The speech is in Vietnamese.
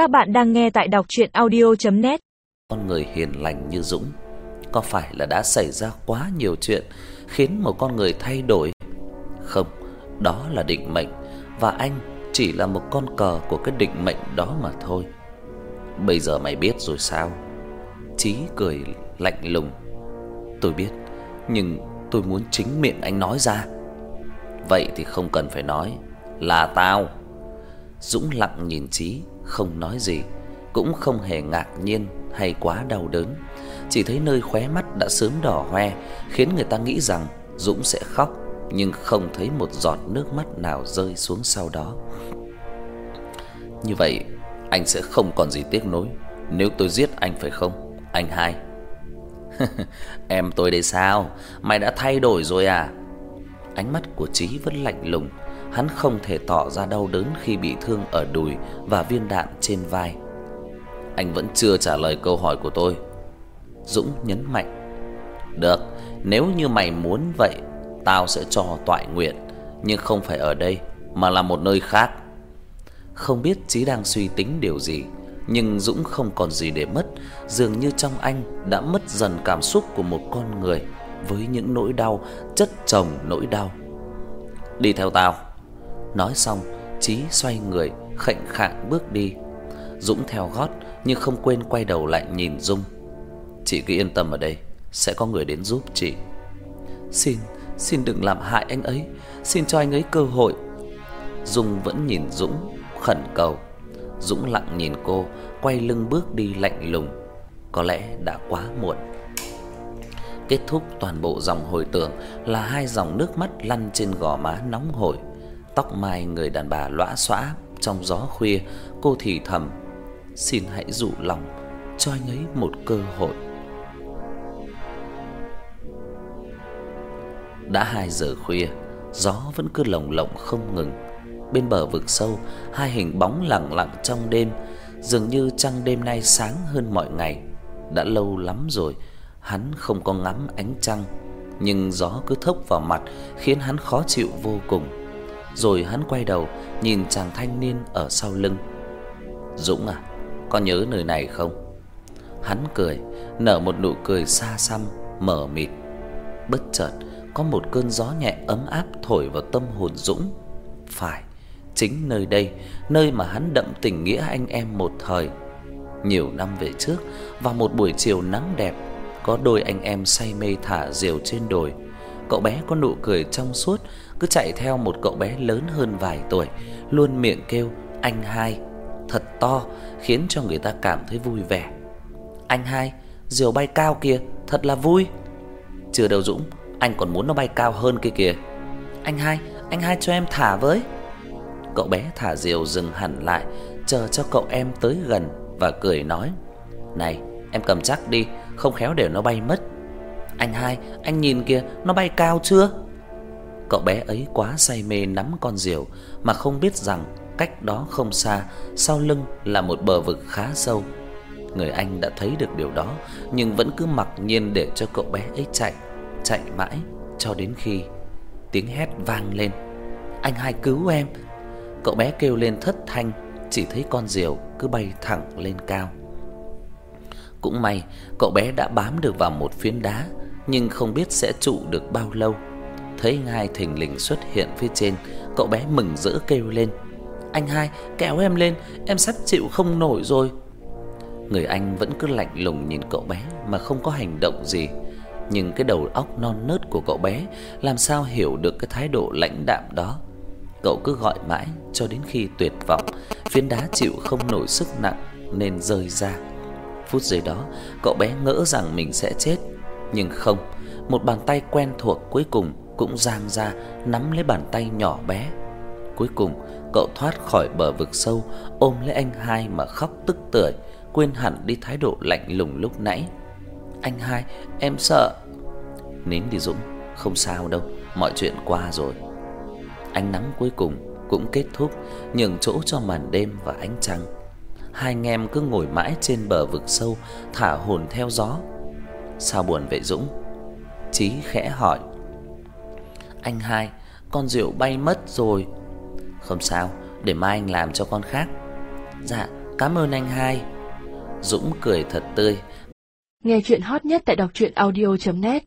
Các bạn đang nghe tại đọc audio net Con người hiền lành như Dũng có phải là đã xảy ra quá nhiều chuyện khiến một con người thay đổi? Không, đó là định mệnh và anh chỉ là một con cờ của cái định mệnh đó mà thôi. Bây giờ mày biết rồi sao? Chí cười lạnh lùng. Tôi biết, nhưng tôi muốn chính miệng anh nói ra. Vậy thì không cần phải nói, là tao. Dũng lặng nhìn Chí, không nói gì, cũng không hề ngạc nhiên hay quá đau đớn, chỉ thấy nơi khóe mắt đã sớm đỏ hoe, khiến người ta nghĩ rằng Dũng sẽ khóc, nhưng không thấy một giọt nước mắt nào rơi xuống sau đó. Như vậy, anh sẽ không còn gì tiếc nuối nếu tôi giết anh phải không? Anh hai. em tôi đây sao? Mày đã thay đổi rồi à? Ánh mắt của Chí vẫn lạnh lùng, hắn không thể tỏ ra đau đớn khi bị thương ở đùi và viên đạn trên vai. Anh vẫn chưa trả lời câu hỏi của tôi. Dũng nhấn mạnh. Được, nếu như mày muốn vậy, tao sẽ cho toại nguyện, nhưng không phải ở đây mà là một nơi khác. Không biết Chí đang suy tính điều gì, nhưng Dũng không còn gì để mất, dường như trong anh đã mất dần cảm xúc của một con người với những nỗi đau chất chồng nỗi đau. Đi theo tao. Nói xong, Chí xoay người, khệnh khạng bước đi. Dũng theo gót nhưng không quên quay đầu lại nhìn Dung. Chị cứ yên tâm ở đây, sẽ có người đến giúp chị. Xin, xin đừng làm hại anh ấy, xin cho anh ấy cơ hội. Dung vẫn nhìn Dũng khẩn cầu. Dũng lặng nhìn cô, quay lưng bước đi lạnh lùng. Có lẽ đã quá muộn. Kết thúc toàn bộ dòng hồi tưởng là hai dòng nước mắt lăn trên gò má nóng hổi. Tóc mai người đàn bà lõa xõa trong gió khuya, cô thì thầm: "Xin hãy dụ lòng cho anh ấy một cơ hội." Đã 2 giờ khuya, gió vẫn cứ lồng lộng không ngừng. Bên bờ vực sâu, hai hình bóng lặng lặng trong đêm, dường như trăng đêm nay sáng hơn mọi ngày. Đã lâu lắm rồi hắn không có ngắm ánh trăng, nhưng gió cứ thốc vào mặt khiến hắn khó chịu vô cùng. Rồi hắn quay đầu, nhìn chàng thanh niên ở sau lưng. "Dũng à, có nhớ nơi này không?" Hắn cười, nở một nụ cười xa xăm, mờ mịt. Bất chợt, có một cơn gió nhẹ ấm áp thổi vào tâm hồn Dũng. Phải, chính nơi đây, nơi mà hắn đậm tình nghĩa anh em một thời. Nhiều năm về trước, vào một buổi chiều nắng đẹp, có đôi anh em say mê thả diều trên đồi. Cậu bé có nụ cười trong suốt, cứ chạy theo một cậu bé lớn hơn vài tuổi, luôn miệng kêu anh hai thật to, khiến cho người ta cảm thấy vui vẻ. Anh hai, diều bay cao kìa, thật là vui. Chưa đâu Dũng, anh còn muốn nó bay cao hơn kia kìa. Anh hai, anh hai cho em thả với. Cậu bé thả diều dừng hẳn lại, chờ cho cậu em tới gần và cười nói: "Này, em cầm chắc đi, không khéo để nó bay mất." "Anh hai, anh nhìn kìa, nó bay cao chưa?" Cậu bé ấy quá say mê nắm con diều mà không biết rằng cách đó không xa, sau lưng là một bờ vực khá sâu. Người anh đã thấy được điều đó nhưng vẫn cứ mặc nhiên để cho cậu bé ấy chạy, chạy mãi cho đến khi tiếng hét vang lên. "Anh hai cứu em!" Cậu bé kêu lên thất thanh, chỉ thấy con diều cứ bay thẳng lên cao. Cũng may, cậu bé đã bám được vào một phiến đá, nhưng không biết sẽ trụ được bao lâu. Thấy ngai thình lình xuất hiện phía trên, cậu bé mừng rỡ kêu lên: "Anh hai, kéo em lên, em sắp chịu không nổi rồi." Người anh vẫn cứ lạnh lùng nhìn cậu bé mà không có hành động gì, nhưng cái đầu óc non nớt của cậu bé làm sao hiểu được cái thái độ lãnh đạm đó. Cậu cứ gọi mãi cho đến khi tuyệt vọng, phiến đá chịu không nổi sức nặng nên rơi ra. Phút giây đó, cậu bé ngỡ rằng mình sẽ chết, nhưng không, một bàn tay quen thuộc cuối cùng cũng giang ra nắm lấy bàn tay nhỏ bé. Cuối cùng, cậu thoát khỏi bờ vực sâu, ôm lấy anh hai mà khóc tức tưởi, quên hẳn đi thái độ lạnh lùng lúc nãy. "Anh hai, em sợ." "Nín đi Dũng, không sao đâu, mọi chuyện qua rồi." Ánh nắng cuối cùng cũng kết thúc, nhường chỗ cho màn đêm và ánh trăng. Hai anh em cứ ngồi mãi trên bờ vực sâu, thả hồn theo gió. Sao buồn vậy Dũng? Chí khẽ hỏi. Anh hai, con rượu bay mất rồi. Không sao, để mai anh làm cho con khác. Dạ, Cảm ơn anh hai. Dũng cười thật tươi. Nghe truyện hot nhất tại đọc truyện audio net